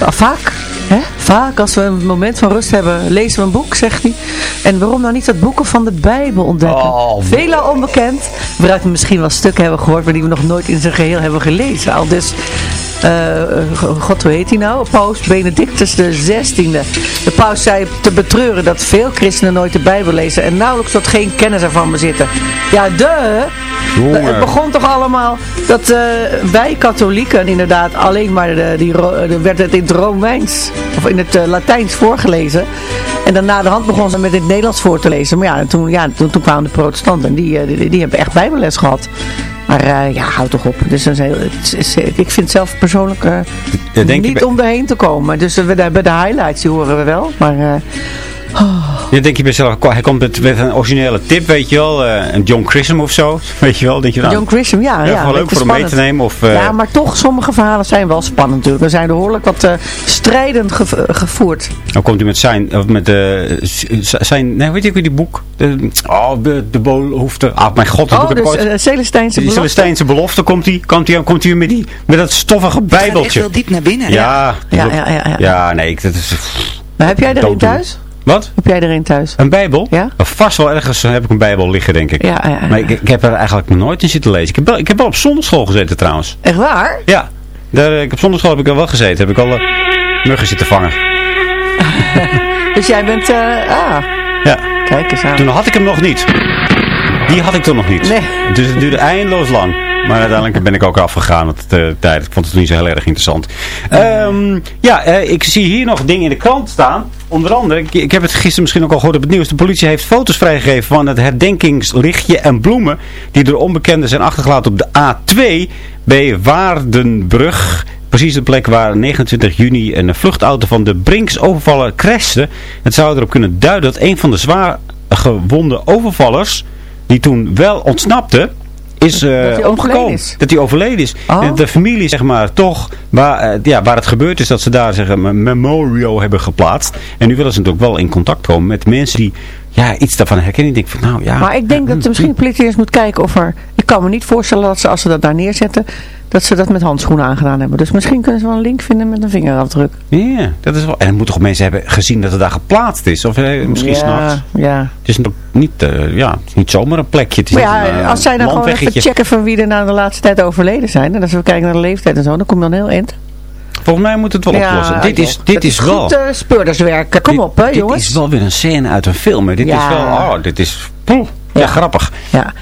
"Ah, vaak, hè, vaak als we een moment van rust hebben, lezen we een boek, zegt hij. En waarom nou niet dat boeken van de Bijbel ontdekken? Oh, Vele onbekend, waaruit we misschien wel stukken hebben gehoord, maar die we nog nooit in zijn geheel hebben gelezen. Al dus, eh, god hoe heet hij nou? Paus Benedictus de 16e. De paus zei te betreuren dat veel christenen nooit de Bijbel lezen en nauwelijks tot geen kennis ervan bezitten. Ja, de. Jongen. Het begon toch allemaal dat eh, wij katholieken inderdaad alleen maar, de, die, de, werd het in het Romeins of in het eh, Latijns voorgelezen. En dan na de hand begon ze met het Nederlands voor te lezen. Maar ja, toen, ja, toen, toen kwamen de protestanten en die, die, die hebben echt bijbelles gehad. Maar eh, ja, houd toch op. Dus dat is heel, het is, ik vind het zelf persoonlijk eh, niet bij- om erheen te komen. Dus eh, bij de, highlights die horen we wel. Maar eh, Je denkt je bij jezelf, hij komt met, met een originele tip, weet je wel. eh, een John Grisham of zo, weet je wel. Denk je, nou, John Grisham, ja. ja, ja, leuk voor hem mee te nemen. Of, eh, Ja, maar toch, sommige verhalen zijn wel spannend natuurlijk. Er zijn behoorlijk wat eh, strijdend gev- gevoerd. Dan komt hij met zijn, of met de, zijn, nee, weet je wie die boek? De, oh, de, de behoefte. Ah, mijn god, dat Oh, dus ooit- uh, Celestijnse Die belofte. Celestijnse belofte komt hij, komt hij, komt hij met, die, met dat stoffige bijbeltje. echt wel diep naar binnen. Ja, Ja, ja, ja, ja. ja, nee, ik- dat is... Maar heb jij er een dooddoen. thuis? Wat? Heb jij er een thuis? Een bijbel? Ja? Vast wel ergens heb ik een bijbel liggen, denk ik. Ja, ja, ja. Maar ik, ik heb er eigenlijk nooit in zitten lezen. Ik heb wel, ik heb wel op zondagschool gezeten trouwens. Echt waar? Ja, daar, ik, op zondagschool heb ik wel gezeten. Heb ik alle muggen zitten vangen. Dus jij bent... eh ah, Ja. kijk eens aan. Toen had ik hem nog niet. Die had ik toen nog niet. Nee. Dus het duurde eindeloos lang. Maar uiteindelijk ben ik ook afgegaan met de tijd. Ik vond het niet zo heel erg interessant. Ehm, ja, eh, ik zie hier nog dingen in de krant staan. Onder andere, ik, heb het gisteren misschien ook al gehoord op het nieuws. De politie heeft foto's vrijgegeven van het herdenkingslichtje en bloemen. Die door onbekenden zijn achtergelaten op de A2 bij Waardenbrug. Precies de plek waar 29 juni een vluchtauto van de Brinks overvallen crashte. Het zou erop kunnen duiden dat een van de zwaar gewonde overvallers, die toen wel ontsnapte, is eh, hij overleden omgekomen. is. Dat hij overleden is. Oh. En de familie, zeg maar, toch, waar, eh, ja, waar het gebeurd is, dat ze daar zeg, een memorial hebben geplaatst. En nu willen ze natuurlijk wel in contact komen met mensen die ja, iets daarvan herkennen. Ik denk van, nou ja. Maar ik denk dat de misschien de politie eens moet kijken of er... Ik kan me niet voorstellen dat ze, als ze dat daar neerzetten, dat ze dat met handschoenen aangedaan hebben. Dus misschien kunnen ze wel een link vinden met een vingerafdruk. Ja, dat is wel. En er moeten toch mensen hebben gezien dat het daar geplaatst is? Of eh, misschien ja, s'nachts. Ja. Het is nog niet, eh, ja, het is niet zomaar een plekje. Het is Maar niet een, ja, eh, als zij dan gewoon even checken van wie er nou de laatste tijd overleden zijn. En als we kijken naar de leeftijd en zo, dan kom je dan heel eind. Volgens mij moet het wel Ja, oplossen. Dit is, dit is is wel. goed uh, speurderswerk. Kom dit, op, hè, dit jongens. is wel weer een scène uit een film. Dit Ja. is wel, oh, dit is, poeh, ja. grappig. Ja.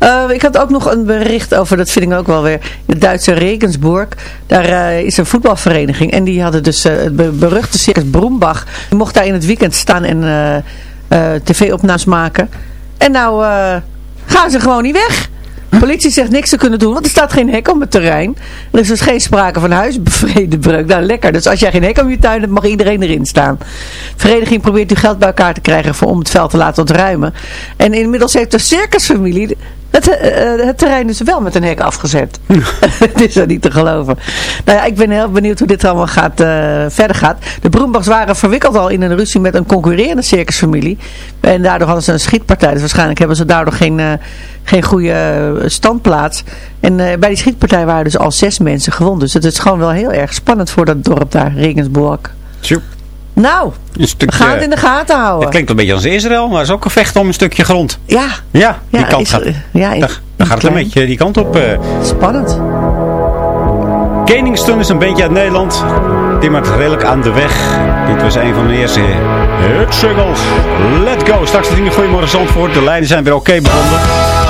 Uh, ik had ook nog een bericht over, dat vind ik ook wel weer, het Duitse Regensburg. Daar uh, is een voetbalvereniging en die hadden dus uh, het beruchte circus Broembach. Die mocht daar in het weekend staan en tv-opnames maken. En nou gaan ze gewoon niet weg. Politie zegt niks te kunnen doen, want er staat geen hek om het terrein. Er is dus geen sprake van huisbevredebreuk. Nou, lekker. Dus als jij geen hek om je tuin hebt, mag iedereen erin staan. De vereniging probeert nu geld bij elkaar te krijgen voor om het veld te laten ontruimen. En inmiddels heeft de circusfamilie het, uh, het terrein dus wel met een hek afgezet. Het is zo niet te geloven. Nou ja, ik ben heel benieuwd hoe dit allemaal gaat, uh, verder gaat. De Broembachs waren verwikkeld al in een ruzie met een concurrerende circusfamilie. En daardoor hadden ze een schietpartij. Dus waarschijnlijk hebben ze daardoor geen, uh, geen goede standplaats. En bij die schietpartij waren dus al zes mensen gewond. Dus het is gewoon wel heel erg spannend voor dat dorp daar, Regensburg. Tjoep. Nou, stukje, we gaan het in de gaten houden. Het klinkt een beetje als Israël, maar het is ook een vecht om een stukje grond. Ja. Ja, die ja, kant is, gaat, ja, dan, dan gaat het een beetje die kant op. Uh. Spannend. Keningston is een bandje uit Nederland. Timmert redelijk aan de weg. Dit was een van de eerste hit singles. Let's go. Straks de dingen Goedemorgen Zandvoort. De lijnen zijn weer oké okay bevonden.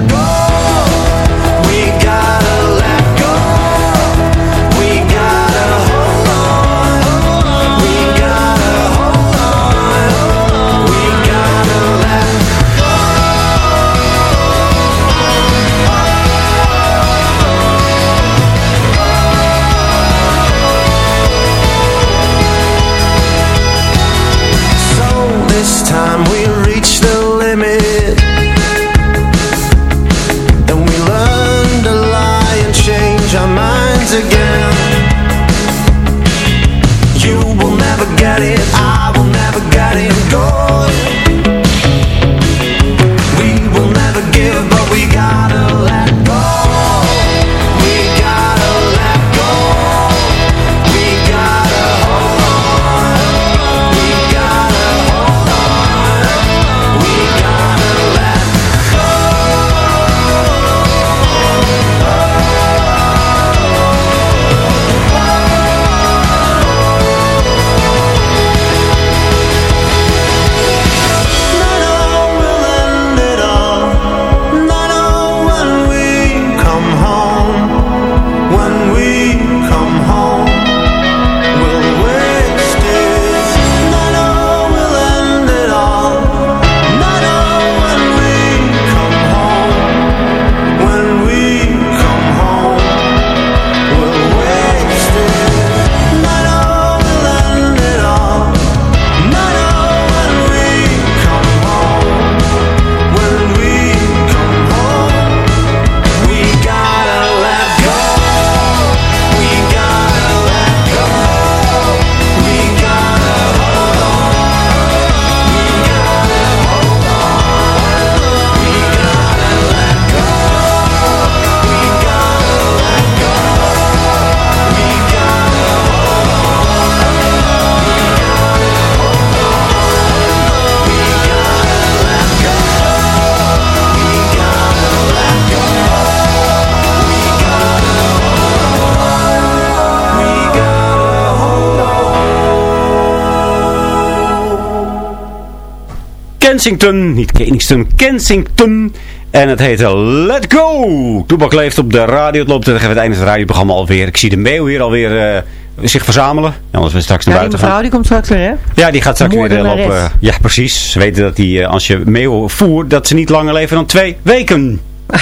Kensington, niet Kingston, Kensington. En het heet eh, Let Go. Toebak leeft op de radio. Het loopt tegen het einde van het radioprogramma alweer. Ik zie de meeuw hier alweer eh, zich verzamelen. Anders we straks naar Ja, die buiten mevrouw gaan. die komt straks weer, hè? Ja, die gaat straks weer eh, lopen. Ja, precies. Ze weten dat die, eh, als je meeuwen voert, dat ze niet langer leven dan twee weken.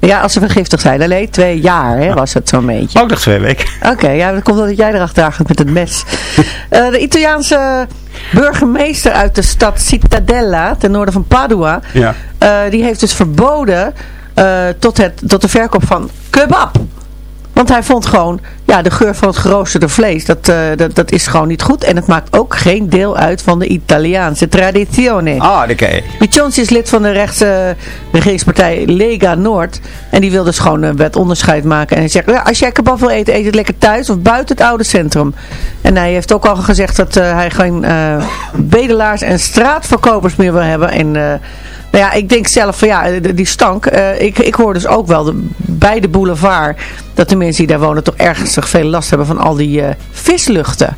Ja, als ze vergiftigd zijn. Nee, twee jaar hè, was het zo'n beetje. Ook nog twee weken. Oké, ja, dat komt omdat jij erachteraan gaat met het mes. De Italiaanse burgemeester uit de stad Cittadella, ten noorden van Padua, Ja. eh, die heeft dus verboden eh, tot, het, tot de verkoop van kebab. Want hij vond gewoon, ja, de geur van het geroosterde vlees, dat, eh, dat, dat is gewoon niet goed. En het maakt ook geen deel uit van de Italiaanse tradizione. Ah, oké. Pichonsi is lid van de rechtse regeringspartij Lega Noord. En die wil dus gewoon een wet onderscheid maken. En hij zegt, ja, als jij kebab wil eten, eet het lekker thuis of buiten het oude centrum. En hij heeft ook al gezegd dat eh, hij geen eh, bedelaars en straatverkopers meer wil hebben. En... nou ja, ik denk zelf van ja, die stank. eh, ik, ik hoor dus ook wel bij de boulevard dat de mensen die daar wonen toch ernstig veel last hebben van al die eh, visluchten.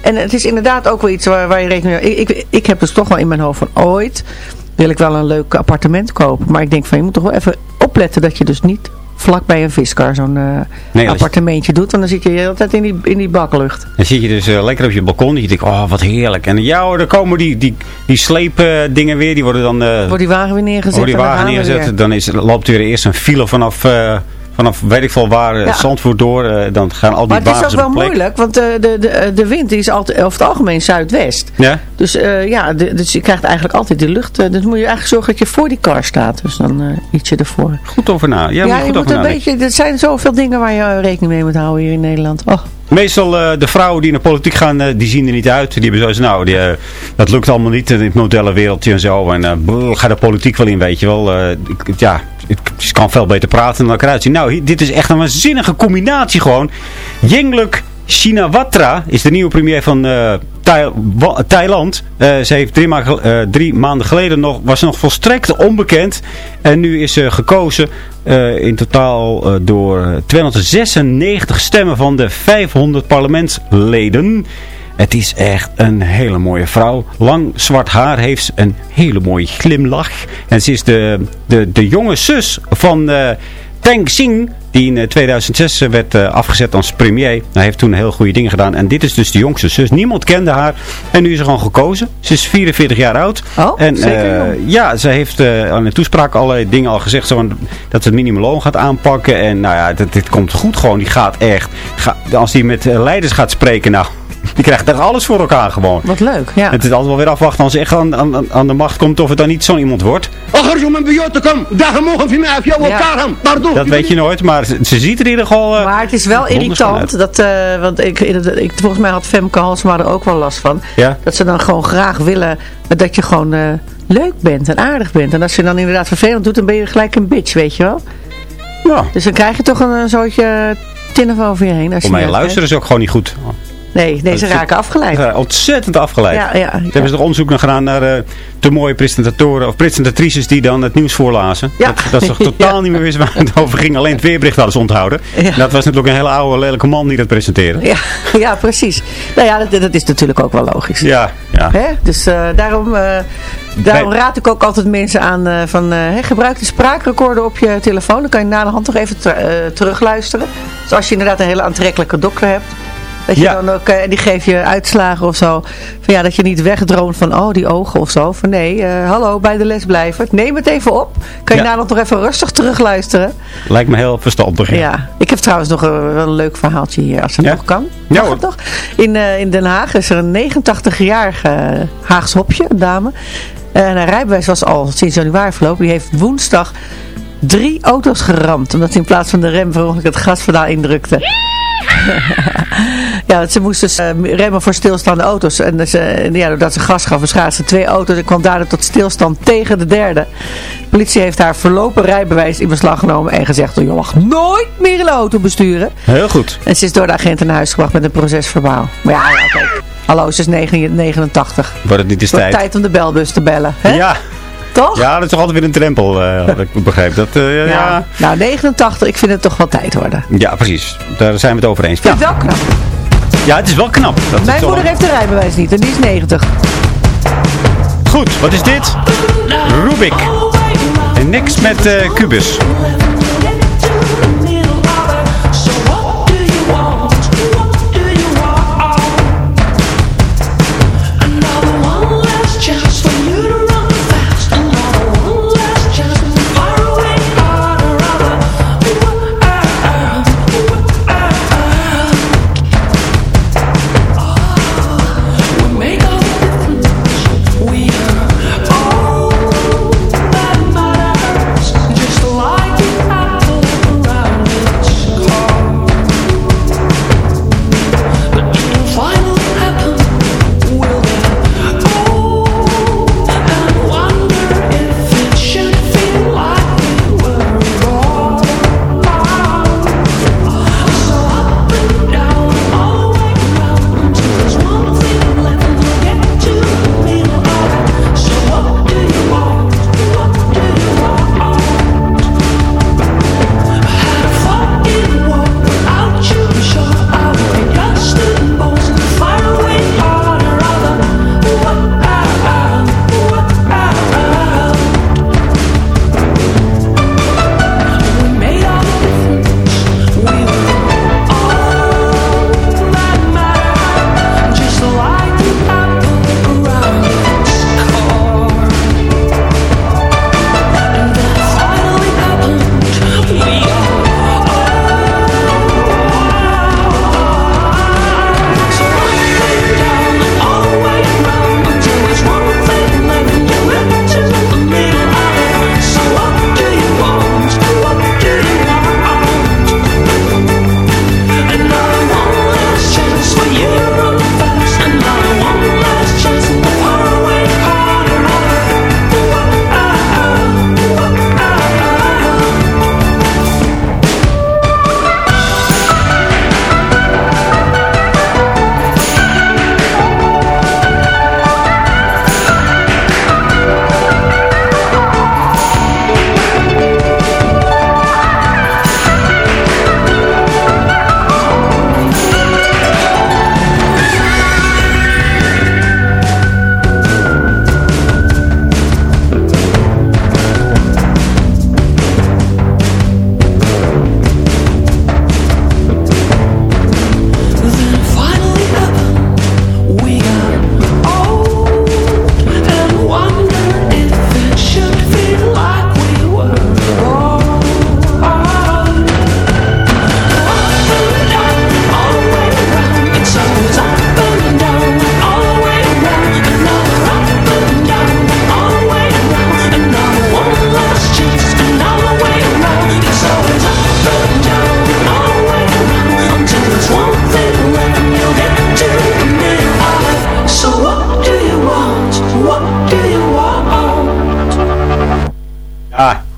En het is inderdaad ook wel iets waar, waar je rekening mee ik, ik, ik heb dus toch wel in mijn hoofd van ooit wil ik wel een leuk appartement kopen. Maar ik denk van je moet toch wel even opletten dat je dus niet vlak bij een viskar zo'n eh, Nee, appartementje doet. Want dan zit je de hele tijd in die, in die baklucht. Dan zit je dus eh, lekker op je balkon. En je denkt, oh wat heerlijk. En ja hoor, dan komen die, die, die sleepdingen weer. Die worden dan... eh, Wordt die wagen weer neergezet. Wordt die wagen neergezet. Dan is, loopt er eerst een file vanaf, eh, vanaf weet ik veel waar, eh, Ja. Zandvoort door. eh, dan gaan al die Maar het is ook wel de moeilijk, want de, de, de, de wind is altijd, over het algemeen zuidwest. Ja? Dus eh, ja, de- dus je krijgt eigenlijk altijd die lucht. eh, dus moet je eigenlijk zorgen dat je voor die kar staat. Dus dan eh ietsje ervoor. Goed over na. Ja, je moet een beetje, er zijn zoveel dingen waar je eh, rekening mee moet houden hier in Nederland. Oh. Meestal eh, de vrouwen die naar politiek gaan, eh, die zien er niet uit. Die hebben zoiets, nou, die, eh, dat lukt allemaal niet in het modellenwereldje en zo. En eh, ga de politiek wel in, weet je wel. Eh, ik- ja, ik, kan veel beter praten dan ik eruit zie. Nou, dit is echt een waanzinnige combinatie gewoon. Yingluck Shinawatra is de nieuwe premier van wa- Thailand. Eh, ze heeft drie, eh, drie maanden geleden nog, was nog volstrekt onbekend. En nu is ze gekozen in totaal door 296 stemmen van de 500 parlementsleden. Het is echt een hele mooie vrouw. Lang zwart haar heeft een hele mooie glimlach. En ze is de, de, de jonge zus van eh Teng Xing. Die in eh, 2006 werd eh, afgezet als premier. Hij heeft toen heel goede dingen gedaan. En dit is dus de jongste zus. Niemand kende haar. En nu is ze gewoon gekozen. Ze is 44 jaar oud. Oh, en, zeker eh, ja, ze heeft eh, aan de toespraak allerlei dingen al gezegd. Zo dat ze het minimumloon gaat aanpakken. En nou ja, dit, dit komt goed gewoon. Die gaat echt. Ga, als hij met eh, leiders gaat spreken. Nou, Die krijgt echt alles voor elkaar gewoon. Wat leuk, ja. Het is altijd wel weer afwachten als ze echt aan, aan, aan de macht komt of het dan niet zo'n iemand wordt. Dat weet je nooit, maar ze, ze ziet er in ieder geval... eh, Maar het is wel irritant, dat, eh, want ik, ik, volgens mij had Femke Halsema er ook wel last van. Ja? Dat ze dan gewoon graag willen dat je gewoon eh, leuk bent en aardig bent. En als je dan inderdaad vervelend doet, dan ben je gelijk een bitch, weet je wel. Ja. Dus dan krijg je toch een, een soortje tinnen over je heen. Als Voor je mij luisteren ze ook gewoon niet goed. Nee, nee, ze Dat- raken afgeleid. Ja, ontzettend afgeleid. Ja, ja. Daar hebben ze toch onderzoek naar gedaan naar eh, te mooie presentatoren of presentatrices die dan het nieuws voorlazen. Ja. Dat, dat ze toch totaal niet meer wisten waar het over ging. Alleen het weerbericht hadden ze onthouden. Ja. Dat was natuurlijk een hele oude lelijke man die dat presenteerde. Ja, ja, precies. Nou ja, dat, dat is natuurlijk ook wel logisch. Ja, ja. Hè? Dus eh, daarom, eh, daarom raad ik ook altijd mensen aan van gebruik de spraakrecorder op je telefoon. Dan kan je na de hand toch even eh, terugluisteren. Dus als je inderdaad een hele aantrekkelijke dokter hebt. Dat je Ja. dan ook, eh, die geeft je uitslagen of zo. Van ja, dat je niet wegdroomt van, oh die ogen of zo. Van nee, eh, hallo, bij de les blijven. Neem het even op. Kan je Ja. toch even rustig terugluisteren. Lijkt me heel verstandig. Ja. Ja, ik heb trouwens nog een, wel een leuk verhaaltje hier, als het nog kan. Ja, hoor. nog? In, eh, in Den Haag is er een 89-jarige Haags hopje, een dame. En haar rijbewijs was al sinds januari verlopen. Die heeft woensdag drie auto's geramd. Omdat ze in plaats van de rem per het gaspedaal indrukte. ja, ze moest dus eh, remmen voor stilstaande auto's. En dus, eh, ja, doordat ze gas gaf, schaarde ze twee auto's en kwam daardoor tot stilstand tegen de derde. De politie heeft haar verlopen rijbewijs in beslag genomen en gezegd, je mag nooit meer een auto besturen. Heel goed. En ze is door de agenten naar huis gebracht met een procesverbaal. Maar ja, kijk. Hallo, ze is 9 89. Wordt het niet eens tijd? tijd om de belbus te bellen. Hè? Ja. Toch? ja, dat is toch altijd weer een drempel, had ik begrepen. Dat, eh, ja. Ja. Ja. Nou, 89, ik vind het toch wel tijd worden. precies. Daar zijn we het over eens. Ja, ik wel knap. ja het is wel knap. Dat Mijn moeder heeft een rijbewijs niet en die is 90. Goed, wat is dit? Rubik. En niks met eh kubus.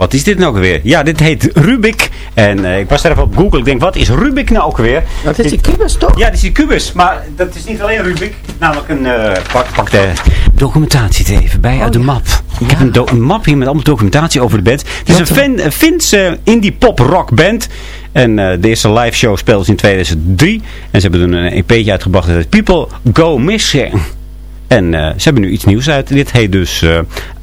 Wat is dit nou ook weer? Ja, dit heet Rubik. En eh, ik was er even op Google. Ik denk, wat is Rubik nou ook weer? Dat is die kubus, toch? Ja, dat is die kubus. Maar dat is niet alleen Rubik. Namelijk een... eh, pak, pak de documentatie er even bij uit de map. Ik heb een, map hier met allemaal documentatie over de band. Het is een Finse indie pop rock band. En eh, de eerste live show speelde ze in 2003. En ze hebben er een EP'tje uitgebracht. Dat heet People Go Missing. En ze hebben nu iets nieuws uit. Dit heet dus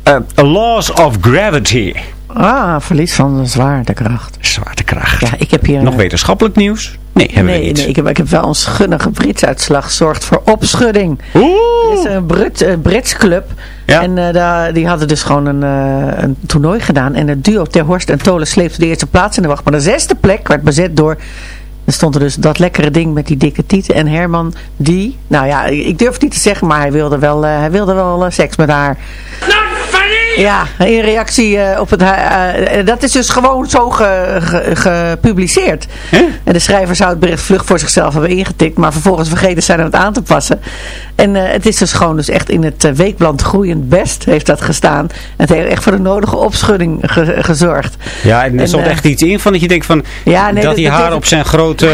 A Laws of Gravity. Ah, verlies van de zwaartekracht. Zwaartekracht. Ja, ik heb hier... Nog een- wetenschappelijk nieuws? Nee, hebben nee, we niet. nee ik, heb, ik heb wel een schunnige Britsuitslag. Zorgt voor opschudding. Oeh! Het is een Brit, eh, Brits club. En eh, daar, die hadden dus gewoon een, eh, een toernooi gedaan. En het duo Ter Horst en Tolen sleepte de eerste plaats in de wacht. Maar de zesde plek werd bezet door... Er stond er dus dat lekkere ding met die dikke tieten. En Herman, die... Nou ja, ik durf het niet te zeggen, maar hij wilde wel, eh, hij wilde wel eh, seks met haar. Ja, in reactie eh, op het... eh, eh, dat is dus gewoon zo ge- ge- gepubliceerd. En de schrijver zou het bericht vlug voor zichzelf hebben ingetikt. Maar vervolgens vergeten zijn om het aan te passen. En eh, het is dus gewoon dus echt in het eh, weekblad Groeiend Best heeft dat gestaan. Het heeft echt voor de nodige opschudding ge- gezorgd. Ja, en er En, stond eh, echt iets in van dat je denkt van... Ja, nee, dat die haar op zijn grote...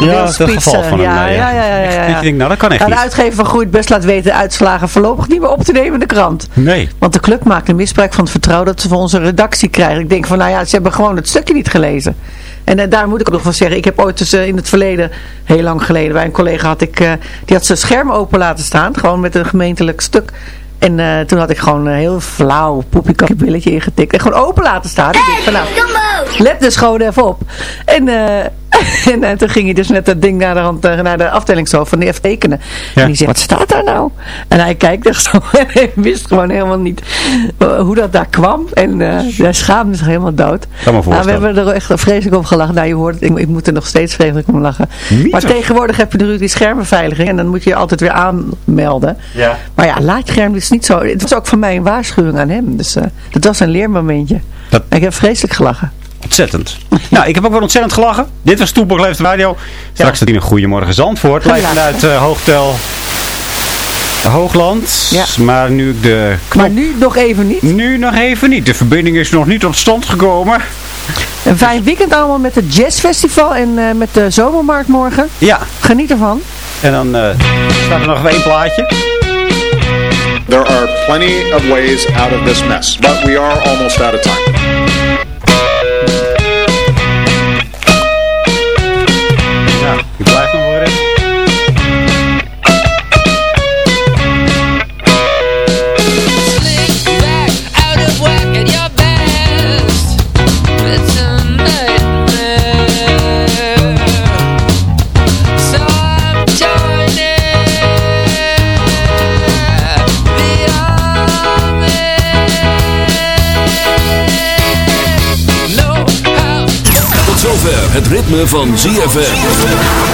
Ja, dat is het Wilspitsen, geval van hem. ja, nou ja, ja, ja, ja, ja. Dat je denkt, nou dat kan echt Nou, de uitgever van Groeit Best laat weten de uitslagen voorlopig niet meer op te nemen in de krant. Nee. Want de club maakt een misbruik van het vertrouwen dat ze van onze redactie krijgen. Ik denk van, nou ja, ze hebben gewoon het stukje niet gelezen. En eh, daar moet ik ook nog van zeggen. Ik heb ooit dus eh, in het verleden, heel lang geleden, bij een collega had ik, eh, die had zijn scherm open laten staan. Gewoon met een gemeentelijk stuk. En toen had ik gewoon een heel flauw poepiekakje billetje ingetikt. En gewoon open laten staan. ik denk van, nou, let dus gewoon even op. En, en, eh, toen ging hij dus met dat ding naar de, hand, eh, naar de afdelingshoofd van de F tekenen. En die zegt, wat staat daar nou? En hij kijkt echt zo en hij wist gewoon helemaal niet eh, hoe dat daar kwam. En eh hij schaamde zich helemaal dood. Kan me Nou, we hebben er echt vreselijk om gelachen. Nou, je hoort ik, ik moet er nog steeds vreselijk om lachen. Maar tegenwoordig heb je de die schermbeveiliging. En dan moet je je altijd weer aanmelden. Ja. Maar ja, laat je scherm dus niet zo. Het was ook voor mij een waarschuwing aan hem. Dus eh, dat was een leermomentje. Ik heb vreselijk gelachen. Ontzettend. nou, ik heb ook wel ontzettend gelachen. Dit was Toepak Leeft Radio. Straks staat hier een Goedemorgen Zandvoort. Live vanuit eh, Hoogtel Hoogland. Maar nu ik de knop... Maar nu nog even niet. Nu nog even niet. De verbinding is nog niet tot stand gekomen. Een fijn weekend allemaal met het jazzfestival en eh, met de zomermarkt morgen. Ja. Geniet ervan. En dan eh, staat er nog één plaatje. There are plenty of ways out of this mess, but we are almost out of time. No how. Tot zover het ritme van ZFM.